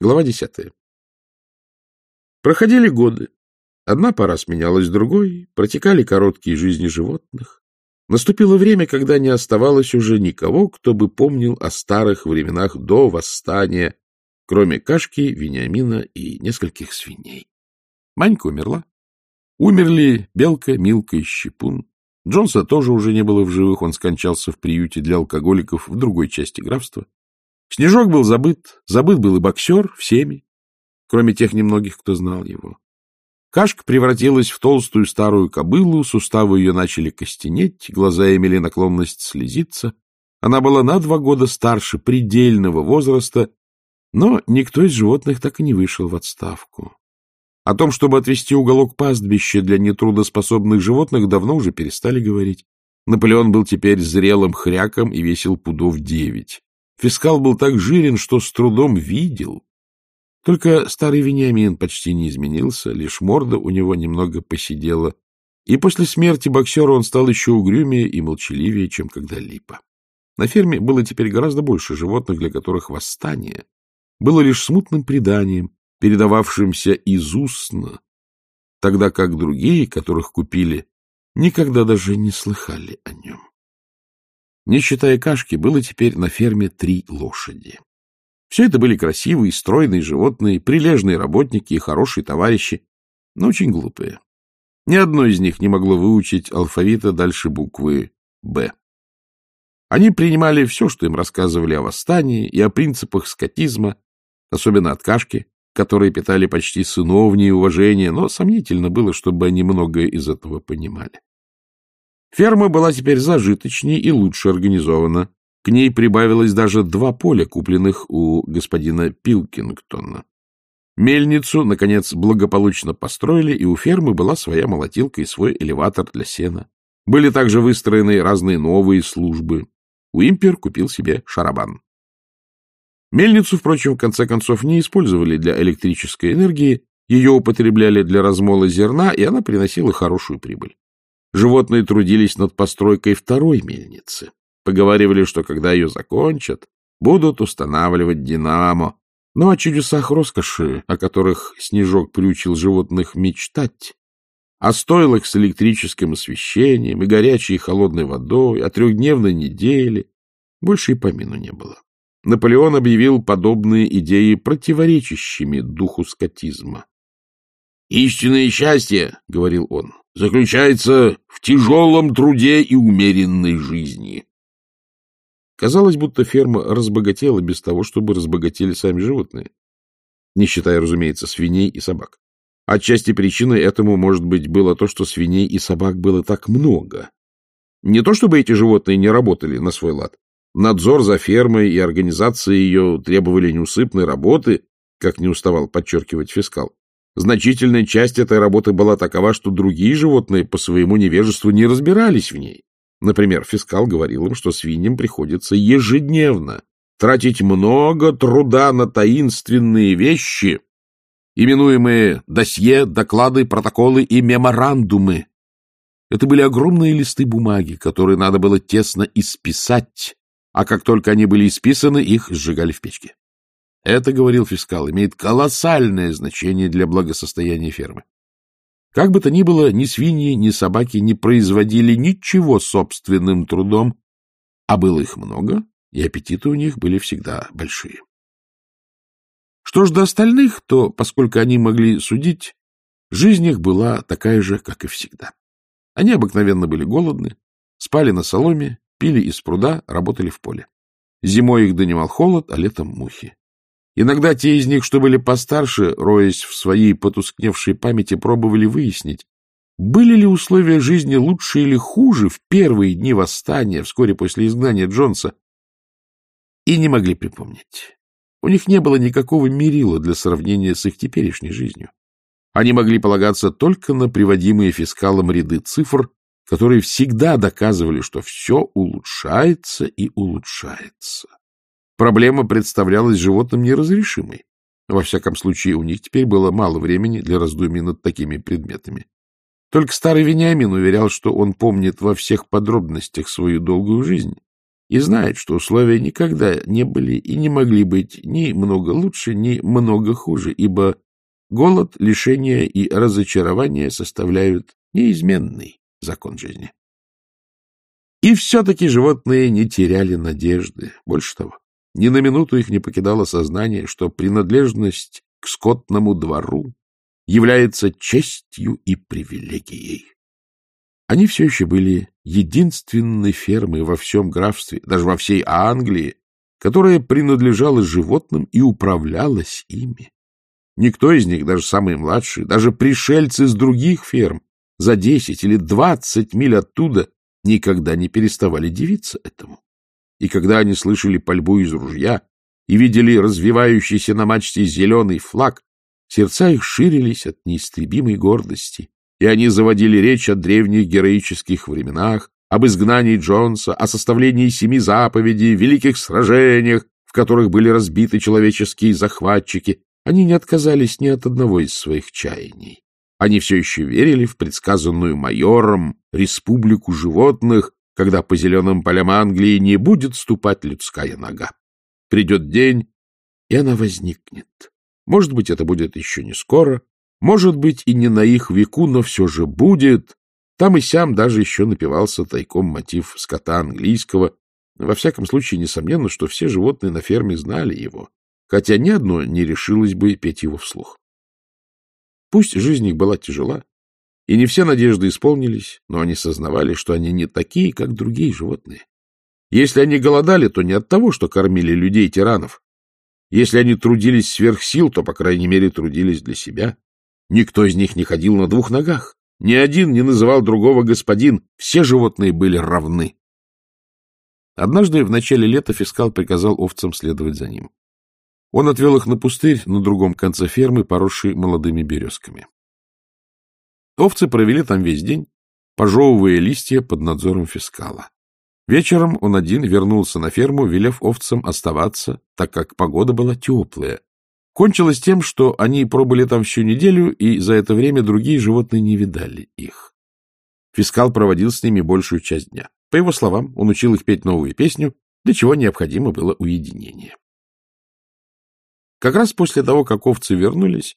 Глава десятая. Проходили годы. Одна пора сменялась другой, протекали короткие жизни животных. Наступило время, когда не оставалось уже никого, кто бы помнил о старых временах до восстания, кроме Кашки, Вениамина и нескольких свиней. Манька умерла. Умерли Белка, Милка и Щепун. Джонса тоже уже не было в живых, он скончался в приюте для алкоголиков в другой части графства. Снежок был забыт, забыт был и боксер всеми, кроме тех немногих, кто знал его. Кашка превратилась в толстую старую кобылу, суставы ее начали костенеть, глаза имели наклонность слезиться. Она была на два года старше предельного возраста, но никто из животных так и не вышел в отставку. О том, чтобы отвести уголок пастбища для нетрудоспособных животных, давно уже перестали говорить. Наполеон был теперь зрелым хряком и весил пудов девять. Фискал был так жирен, что с трудом видел. Только старый Вениамин почти не изменился, лишь морда у него немного посидела, и после смерти боксера он стал еще угрюмее и молчаливее, чем когда-либо. На ферме было теперь гораздо больше животных, для которых восстание было лишь смутным преданием, передававшимся из устно, тогда как другие, которых купили, никогда даже не слыхали о нем. Не считая кашки, было теперь на ферме три лошади. Все это были красивые, стройные животные, прилежные работники и хорошие товарищи, но очень глупые. Ни одно из них не могло выучить алфавита дальше буквы «Б». Они принимали все, что им рассказывали о восстании и о принципах скотизма, особенно от кашки, которые питали почти сыновнее уважение, но сомнительно было, чтобы они многое из этого понимали. Ферма была теперь зажиточнее и лучше организована. К ней прибавилось даже два поля, купленных у господина Пилкингтона. Мельницу, наконец, благополучно построили, и у фермы была своя молотилка и свой элеватор для сена. Были также выстроены разные новые службы. Уимпер купил себе шарабан. Мельницу, впрочем, в конце концов, не использовали для электрической энергии, ее употребляли для размола зерна, и она приносила хорошую прибыль. Животные трудились над постройкой второй мельницы. Поговаривали, что когда ее закончат, будут устанавливать динамо. Но о чудесах роскоши, о которых Снежок приучил животных мечтать, о стойлах с электрическим освещением и горячей и холодной водой, о трехдневной неделе, больше и помину не было. Наполеон объявил подобные идеи противоречащими духу скотизма. «Истинное счастье, — говорил он, — заключается в тяжелом труде и умеренной жизни». Казалось, будто ферма разбогатела без того, чтобы разбогатели сами животные, не считая, разумеется, свиней и собак. Отчасти причиной этому, может быть, было то, что свиней и собак было так много. Не то, чтобы эти животные не работали на свой лад. Надзор за фермой и организация ее требовали неусыпной работы, как не уставал подчеркивать фискал. Значительная часть этой работы была такова, что другие животные по своему невежеству не разбирались в ней. Например, фискал говорил им, что свиньям приходится ежедневно тратить много труда на таинственные вещи, именуемые досье, доклады, протоколы и меморандумы. Это были огромные листы бумаги, которые надо было тесно исписать, а как только они были исписаны, их сжигали в печке. Это, говорил фискал, имеет колоссальное значение для благосостояния фермы. Как бы то ни было, ни свиньи, ни собаки не производили ничего собственным трудом, а было их много, и аппетиты у них были всегда большие. Что ж до остальных, то, поскольку они могли судить, жизнь их была такая же, как и всегда. Они обыкновенно были голодны, спали на соломе, пили из пруда, работали в поле. Зимой их донимал холод, а летом мухи. Иногда те из них, что были постарше, роясь в своей потускневшей памяти, пробовали выяснить, были ли условия жизни лучше или хуже в первые дни восстания, вскоре после изгнания Джонса, и не могли припомнить. У них не было никакого мерила для сравнения с их теперешней жизнью. Они могли полагаться только на приводимые фискалом ряды цифр, которые всегда доказывали, что все улучшается и улучшается. Проблема представлялась животным неразрешимой. Во всяком случае, у них теперь было мало времени для раздумий над такими предметами. Только старый Вениамин уверял, что он помнит во всех подробностях свою долгую жизнь, и знает, что условия никогда не были и не могли быть ни много лучше, ни много хуже, ибо голод, лишение и разочарование составляют неизменный закон жизни. И все-таки животные не теряли надежды. Больше того, ни на минуту их не покидало сознание, что принадлежность к скотному двору является честью и привилегией. Они все еще были единственной фермой во всем графстве, даже во всей Англии, которая принадлежала животным и управлялась ими. Никто из них, даже самые младшие, даже пришельцы с других ферм, за десять или двадцать миль оттуда никогда не переставали дивиться этому. И когда они слышали пальбу из ружья и видели развивающийся на мачте зеленый флаг, сердца их ширились от неистребимой гордости и они заводили речь о древних героических временах, об изгнании Джонса, о составлении семи заповедей, великих сражениях, в которых были разбиты человеческие захватчики. Они не отказались ни от одного из своих чаяний. Они все еще верили в предсказанную майором республику животных, когда по зеленым полям Англии не будет ступать людская нога. Придет день, и она возникнет. Может быть, это будет еще не скоро, может быть, и не на их веку, но все же будет. Там и сям даже еще напивался тайком мотив скота английского. Во всяком случае, несомненно, что все животные на ферме знали его, хотя ни одно не решилось бы петь его вслух. Пусть жизнь их была тяжела, и не все надежды исполнились, но они сознавали, что они не такие, как другие животные. Если они голодали, то не от того, что кормили людей-тиранов. Если они трудились сверх сил, то, по крайней мере, трудились для себя. Никто из них не ходил на двух ногах. Ни один не называл другого господин. Все животные были равны. Однажды в начале лета фискал приказал овцам следовать за ним. Он отвел их на пустырь на другом конце фермы, поросший молодыми березками. Овцы провели там весь день, пожевывая листья под надзором фискала. Вечером он один вернулся на ферму, велев овцам оставаться, так как погода была теплая, Кончилось тем, что они пробыли там всю неделю, и за это время другие животные не видали их. Фискал проводил с ними большую часть дня. По его словам, он учил их петь новую песню, для чего необходимо было уединение. Как раз после того, как овцы вернулись,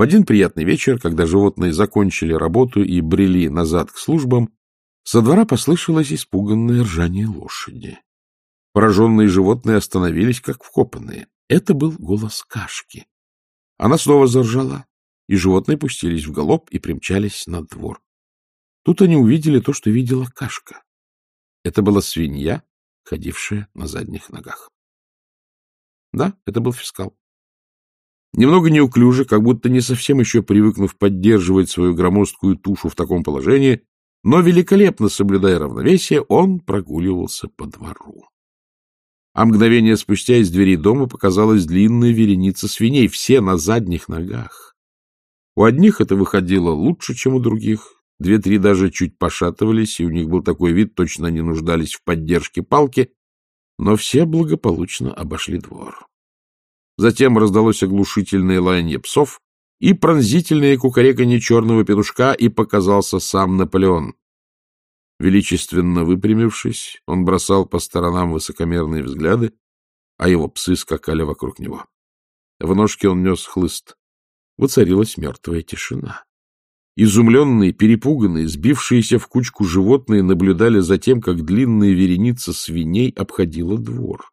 в один приятный вечер, когда животные закончили работу и брели назад к службам, со двора послышалось испуганное ржание лошади. Пораженные животные остановились, как вкопанные. Это был голос Кашки. Она снова заржала, и животные пустились в галоп и примчались на двор. Тут они увидели то, что видела Кашка. Это была свинья, ходившая на задних ногах. Да, это был фискал. Немного неуклюже, как будто не совсем еще привыкнув поддерживать свою громоздкую тушу в таком положении, но великолепно соблюдая равновесие, он прогуливался по двору а мгновение спустя из дверей дома показалась длинная вереница свиней, все на задних ногах. У одних это выходило лучше, чем у других, две-три даже чуть пошатывались, и у них был такой вид, точно они нуждались в поддержке палки, но все благополучно обошли двор. Затем раздалось оглушительное лаяние псов и пронзительное кукареканье черного петушка, и показался сам Наполеон. Величественно выпрямившись, он бросал по сторонам высокомерные взгляды, а его псы скакали вокруг него. В ножке он нес хлыст. Воцарилась мертвая тишина. Изумленные, перепуганные, сбившиеся в кучку животные наблюдали за тем, как длинная вереница свиней обходила двор.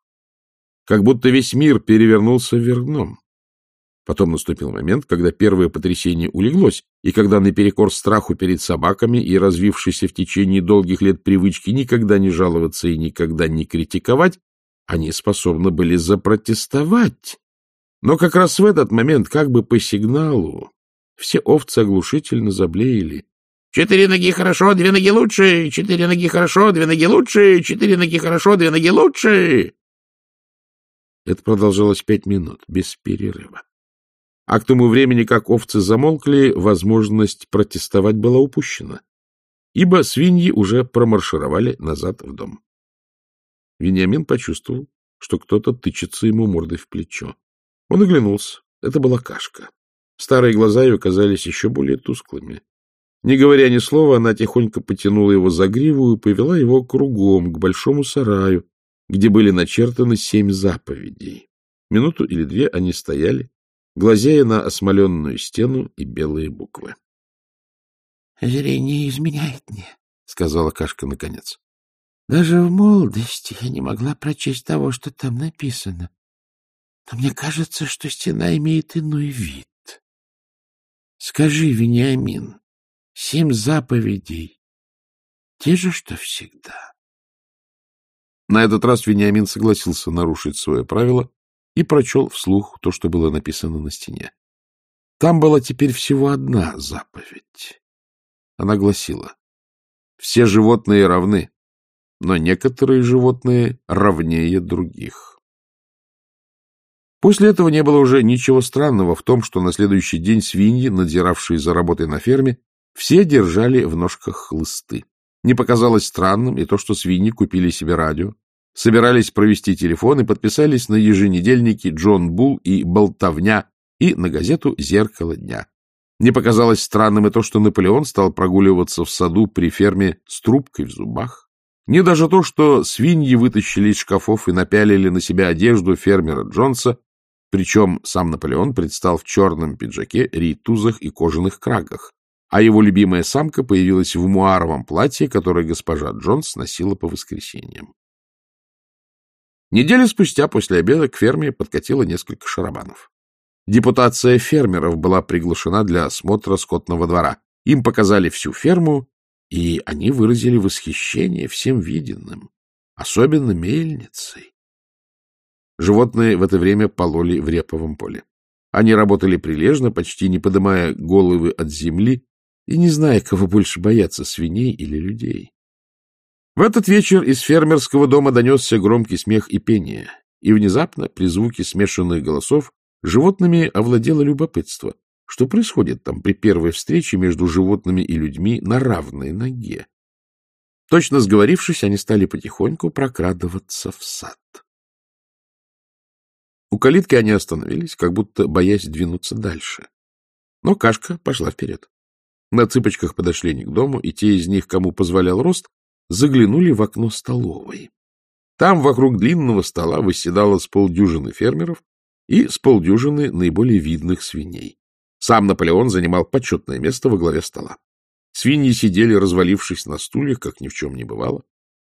Как будто весь мир перевернулся вверх дном. Потом наступил момент, когда первое потрясение улеглось, и когда наперекор страху перед собаками и развившейся в течение долгих лет привычки никогда не жаловаться и никогда не критиковать, они способны были запротестовать. Но как раз в этот момент, как бы по сигналу, все овцы оглушительно заблеяли. «Четыре ноги хорошо, две ноги лучше! Четыре ноги хорошо, две ноги лучше! Четыре ноги хорошо, две ноги лучше!» Это продолжалось пять минут, без перерыва. А к тому времени, как овцы замолкли, возможность протестовать была упущена, ибо свиньи уже промаршировали назад в дом. Вениамин почувствовал, что кто-то тычется ему мордой в плечо. Он оглянулся. Это была кашка. Старые глаза ее казались еще более тусклыми. Не говоря ни слова, она тихонько потянула его за гриву и повела его кругом, к большому сараю, где были начертаны семь заповедей. Минуту или две они стояли, глазея на осмоленную стену и белые буквы. — Зрение изменяет мне, — сказала Кашка наконец. — Даже в молодости я не могла прочесть того, что там написано. Но мне кажется, что стена имеет иной вид. Скажи, Вениамин, семь заповедей — те же, что всегда? На этот раз Вениамин согласился нарушить свое правило и прочел вслух то, что было написано на стене. Там была теперь всего одна заповедь. Она гласила, «Все животные равны, но некоторые животные равнее других». После этого не было уже ничего странного в том, что на следующий день свиньи, надзиравшие за работой на ферме, все держали в ножках хлысты. Не показалось странным и то, что свиньи купили себе радио, собирались провести телефон и подписались на еженедельники «Джон Булл» и «Болтовня» и на газету «Зеркало дня». Не показалось странным и то, что Наполеон стал прогуливаться в саду при ферме с трубкой в зубах. Не даже то, что свиньи вытащили из шкафов и напялили на себя одежду фермера Джонса, причем сам Наполеон предстал в черном пиджаке, рейтузах и кожаных крагах, а его любимая самка появилась в муаровом платье, которое госпожа Джонс носила по воскресеньям. Неделю спустя после обеда к ферме подкатило несколько шарабанов. Депутация фермеров была приглашена для осмотра скотного двора. Им показали всю ферму, и они выразили восхищение всем виденным, особенно мельницей. Животные в это время пололи в реповом поле. Они работали прилежно, почти не поднимая головы от земли и не зная, кого больше бояться, свиней или людей. В этот вечер из фермерского дома донесся громкий смех и пение, и внезапно, при звуке смешанных голосов, Животными овладело любопытство. Что происходит там при первой встрече между животными и людьми на равной ноге? Точно сговорившись, они стали потихоньку прокрадываться в сад. У калитки они остановились, как будто боясь двинуться дальше. Но Кашка пошла вперед. На цыпочках подошли они к дому, и те из них, кому позволял рост, заглянули в окно столовой. Там вокруг длинного стола восседало с полдюжины фермеров, и с полдюжины наиболее видных свиней. Сам Наполеон занимал почетное место во главе стола. Свиньи сидели, развалившись на стульях, как ни в чем не бывало.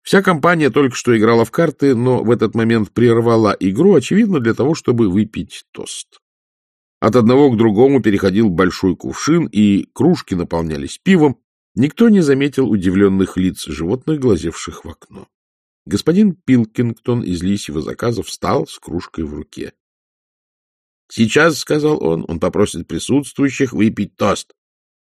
Вся компания только что играла в карты, но в этот момент прервала игру, очевидно, для того, чтобы выпить тост. От одного к другому переходил большой кувшин, и кружки наполнялись пивом. Никто не заметил удивленных лиц животных, глазевших в окно. Господин Пилкингтон из лисьего заказа встал с кружкой в руке. Сейчас, — сказал он, — он попросит присутствующих выпить тост.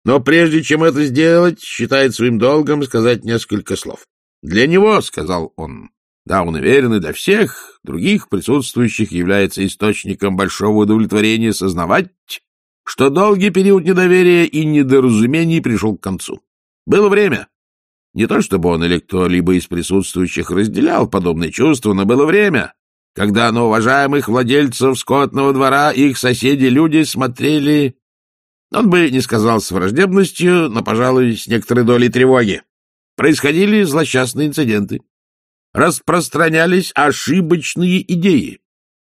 Но прежде чем это сделать, считает своим долгом сказать несколько слов. Для него, — сказал он, — да, он уверен, и для всех других присутствующих является источником большого удовлетворения сознавать, что долгий период недоверия и недоразумений пришел к концу. Было время. Не то чтобы он или кто-либо из присутствующих разделял подобные чувства, но было время, когда на уважаемых владельцев скотного двора их соседи-люди смотрели, он бы не сказал с враждебностью, но, пожалуй, с некоторой долей тревоги. Происходили злосчастные инциденты. Распространялись ошибочные идеи.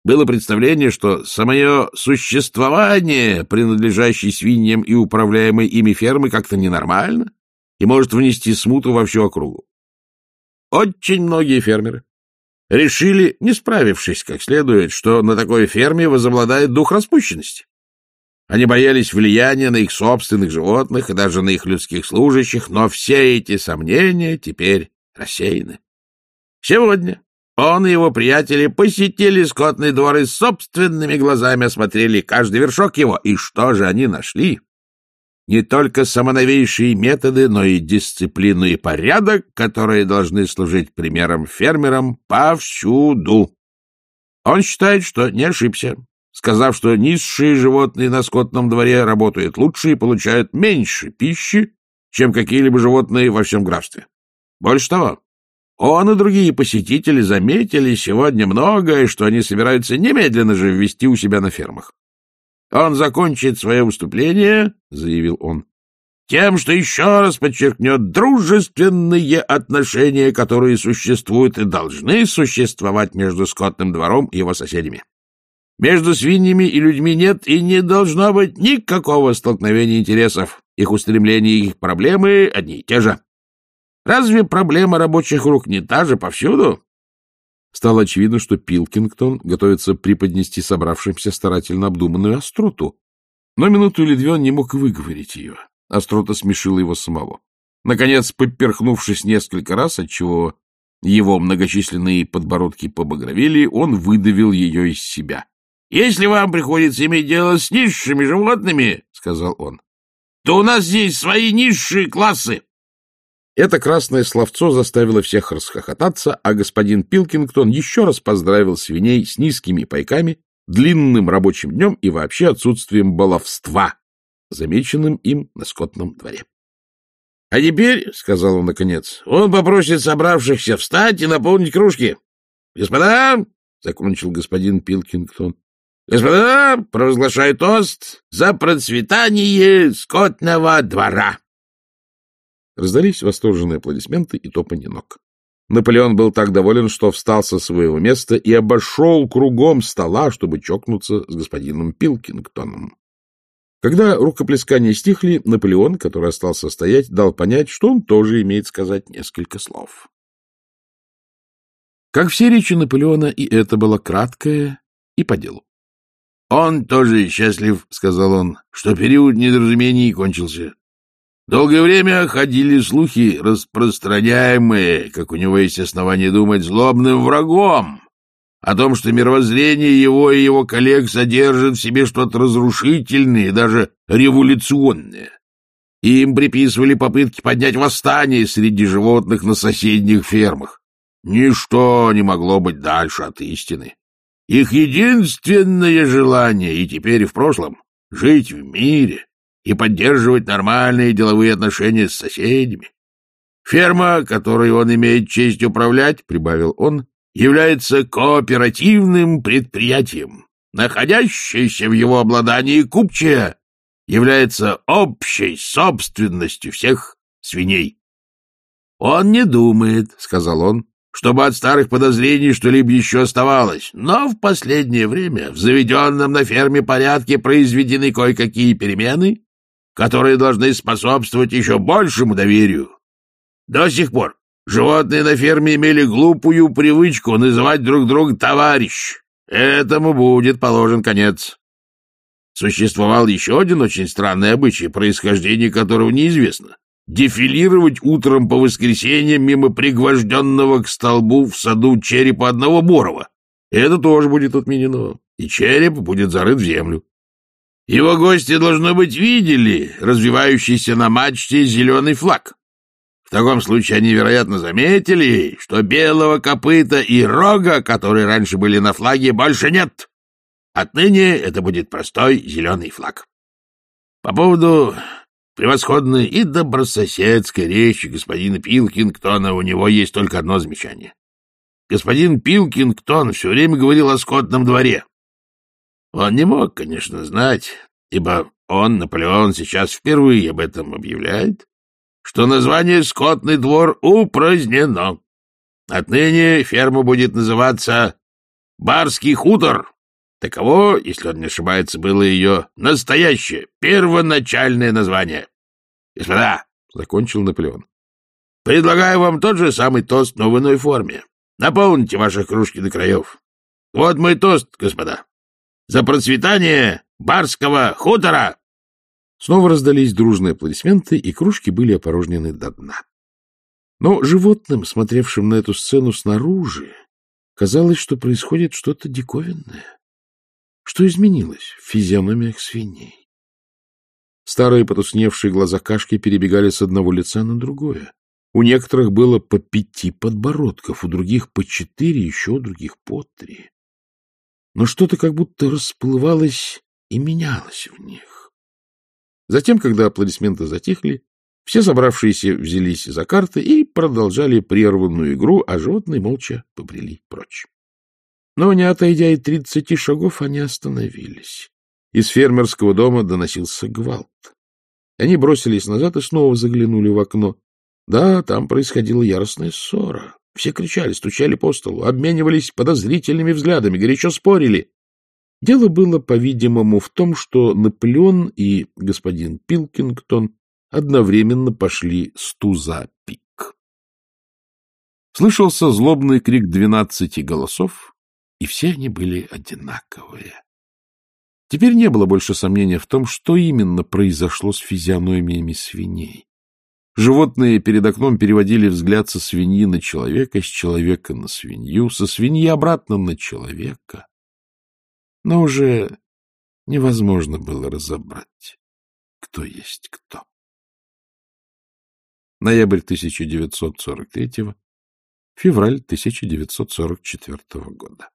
Было представление, что самое существование принадлежащей свиньям и управляемой ими фермы как-то ненормально и может внести смуту во всю округу. Очень многие фермеры решили, не справившись как следует, что на такой ферме возобладает дух распущенности. Они боялись влияния на их собственных животных и даже на их людских служащих, но все эти сомнения теперь рассеяны. Сегодня он и его приятели посетили скотный двор и собственными глазами осмотрели каждый вершок его. И что же они нашли? не только самоновейшие методы, но и дисциплину и порядок, которые должны служить примером фермерам повсюду. Он считает, что не ошибся, сказав, что низшие животные на скотном дворе работают лучше и получают меньше пищи, чем какие-либо животные во всем графстве. Больше того, он и другие посетители заметили сегодня многое, что они собираются немедленно же ввести у себя на фермах. Он закончит свое выступление, — заявил он, тем, что еще раз подчеркнет дружественные отношения, которые существуют и должны существовать между скотным двором и его соседями. Между свиньями и людьми нет и не должно быть никакого столкновения интересов. Их устремления и их проблемы одни и те же. Разве проблема рабочих рук не та же повсюду? Стало очевидно, что Пилкингтон готовится преподнести собравшимся старательно обдуманную остроту. Но минуту или две он не мог выговорить ее. Острота смешила его самого. Наконец, поперхнувшись несколько раз, отчего его многочисленные подбородки побагровели, он выдавил ее из себя. — Если вам приходится иметь дело с низшими животными, — сказал он, — то у нас здесь свои низшие классы. Это красное словцо заставило всех расхохотаться, а господин Пилкингтон еще раз поздравил свиней с низкими пайками, длинным рабочим днем и вообще отсутствием баловства, замеченным им на скотном дворе. — А теперь, — сказал он наконец, — он попросит собравшихся встать и наполнить кружки. — Господа, — закончил господин Пилкингтон, Господа, провозглашаю тост за процветание скотного двора. Раздались восторженные аплодисменты и топанье ног. Наполеон был так доволен, что встал со своего места и обошел кругом стола, чтобы чокнуться с господином Пилкингтоном. Когда рукоплескания стихли, Наполеон, который остался стоять, дал понять, что он тоже имеет сказать несколько слов. Как все речи Наполеона, и это было краткое и по делу. — Он тоже счастлив, — сказал он, — что период недоразумений кончился. Долгое время ходили слухи, распространяемые, как у него есть основания думать, злобным врагом, о том, что мировоззрение его и его коллег содержит в себе что-то разрушительное и даже революционное. Им приписывали попытки поднять восстание среди животных на соседних фермах. Ничто не могло быть дальше от истины. Их единственное желание, и теперь и в прошлом, — жить в мире и поддерживать нормальные деловые отношения с соседями. Ферма, которой он имеет честь управлять, — прибавил он, — является кооперативным предприятием. Находящаяся в его обладании купчая является общей собственностью всех свиней. — Он не думает, — сказал он, чтобы от старых подозрений что-либо еще оставалось. Но в последнее время в заведенном на ферме порядке произведены кое-какие перемены, которые должны способствовать еще большему доверию. До сих пор животные на ферме имели глупую привычку называть друг друга «товарищ». Этому будет положен конец. Существовал еще один очень странный обычай, происхождение которого неизвестно дефилировать утром по воскресеньям мимо пригвожденного к столбу в саду черепа одного Борова. Это тоже будет отменено, и череп будет зарыт в землю. Его гости, должно быть, видели развивающийся на мачте зеленый флаг. В таком случае они, вероятно, заметили, что белого копыта и рога, которые раньше были на флаге, больше нет. Отныне это будет простой зеленый флаг. По поводу превосходной и добрососедской речи господина Пилкингтона у него есть только одно замечание. Господин Пилкингтон все время говорил о скотном дворе. Он не мог, конечно, знать, ибо он, Наполеон, сейчас впервые об этом объявляет, что название «Скотный двор» упразднено. Отныне ферма будет называться «Барский хутор», Таково, если он не ошибается, было ее настоящее, первоначальное название. Господа, — закончил Наполеон, — предлагаю вам тот же самый тост, но в иной форме. Наполните ваши кружки до краев. Вот мой тост, господа. За процветание барского хутора! Снова раздались дружные аплодисменты, и кружки были опорожнены до дна. Но животным, смотревшим на эту сцену снаружи, казалось, что происходит что-то диковинное. Что изменилось в физиономиях свиней? Старые потусневшие глаза кашки перебегали с одного лица на другое. У некоторых было по пяти подбородков, у других по четыре, еще у других по три. Но что-то как будто расплывалось и менялось в них. Затем, когда аплодисменты затихли, все собравшиеся взялись за карты и продолжали прерванную игру, а животные молча побрели прочь. Но, не отойдя и тридцати шагов, они остановились. Из фермерского дома доносился гвалт. Они бросились назад и снова заглянули в окно. Да, там происходила яростная ссора. Все кричали, стучали по столу, обменивались подозрительными взглядами, горячо спорили. Дело было, по-видимому, в том, что Наполеон и господин Пилкингтон одновременно пошли с туза пик. Слышался злобный крик двенадцати голосов, и все они были одинаковые. Теперь не было больше сомнения в том, что именно произошло с физиономиями свиней. Животные перед окном переводили взгляд со свиньи на человека, с человека на свинью, со свиньи обратно на человека. Но уже невозможно было разобрать, кто есть кто. Ноябрь 1943 февраль 1944 года.